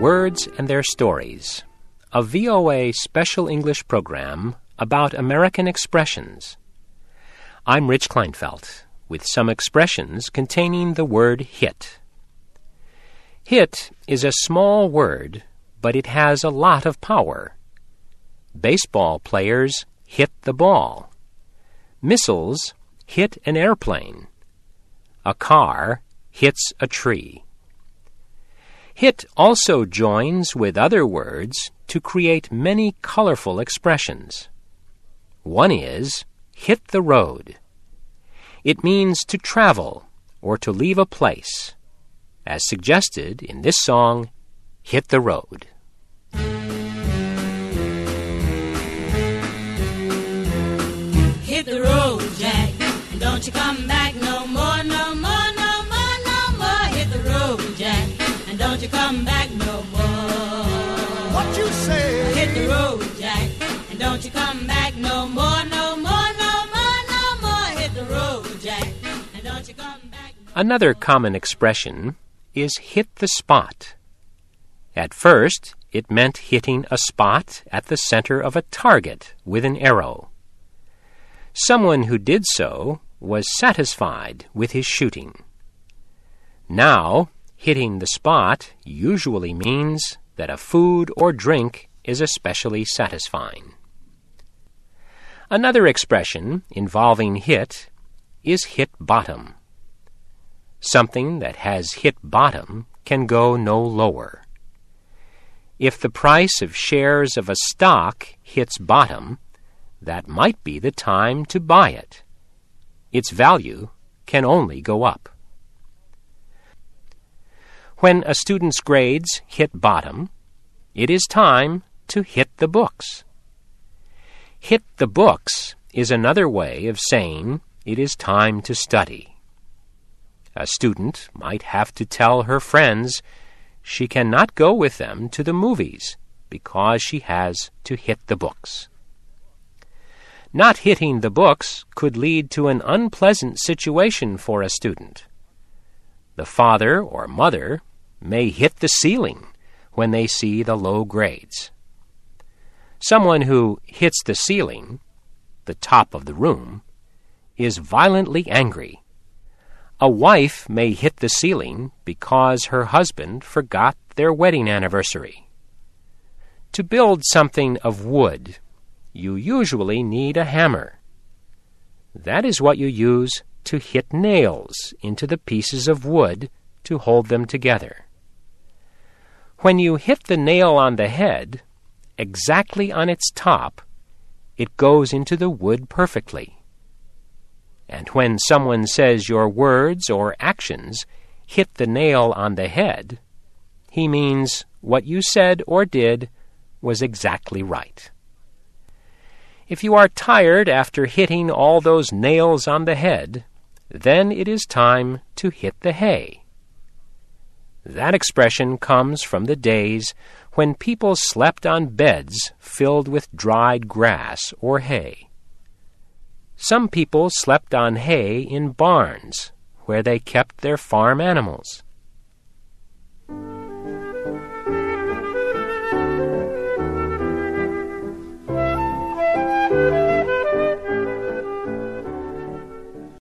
Words and Their Stories, a VOA special English program about American expressions. I'm Rich Kleinfeldt with some expressions containing the word hit. Hit is a small word, but it has a lot of power. Baseball players hit the ball. Missiles hit an airplane. A car hits a tree. Hit also joins with other words to create many colorful expressions. One is hit the road. It means to travel or to leave a place, as suggested in this song, Hit the Road. Hit the road, Jack, don't you come back and come back no more. What you say? Hit the road, Jack, and don't you come back no more, no more, no more, no more. Hit the road, Jack, and don't you come back. No Another common expression is hit the spot. At first, it meant hitting a spot at the center of a target with an arrow. Someone who did so was satisfied with his shooting. Now, hitting the spot usually means that a food or drink is especially satisfying. Another expression involving hit is hit bottom. Something that has hit bottom can go no lower. If the price of shares of a stock hits bottom, that might be the time to buy it. Its value can only go up. When a student's grades hit bottom, it is time to hit the books. Hit the books is another way of saying it is time to study. A student might have to tell her friends she cannot go with them to the movies because she has to hit the books. Not hitting the books could lead to an unpleasant situation for a student. The father or mother may hit the ceiling when they see the low grades. Someone who hits the ceiling, the top of the room, is violently angry. A wife may hit the ceiling because her husband forgot their wedding anniversary. To build something of wood, you usually need a hammer. That is what you use to hit nails into the pieces of wood to hold them together. When you hit the nail on the head, exactly on its top, it goes into the wood perfectly. And when someone says your words or actions hit the nail on the head, he means what you said or did was exactly right. If you are tired after hitting all those nails on the head, then it is time to hit the hay. That expression comes from the days when people slept on beds filled with dried grass or hay. Some people slept on hay in barns where they kept their farm animals.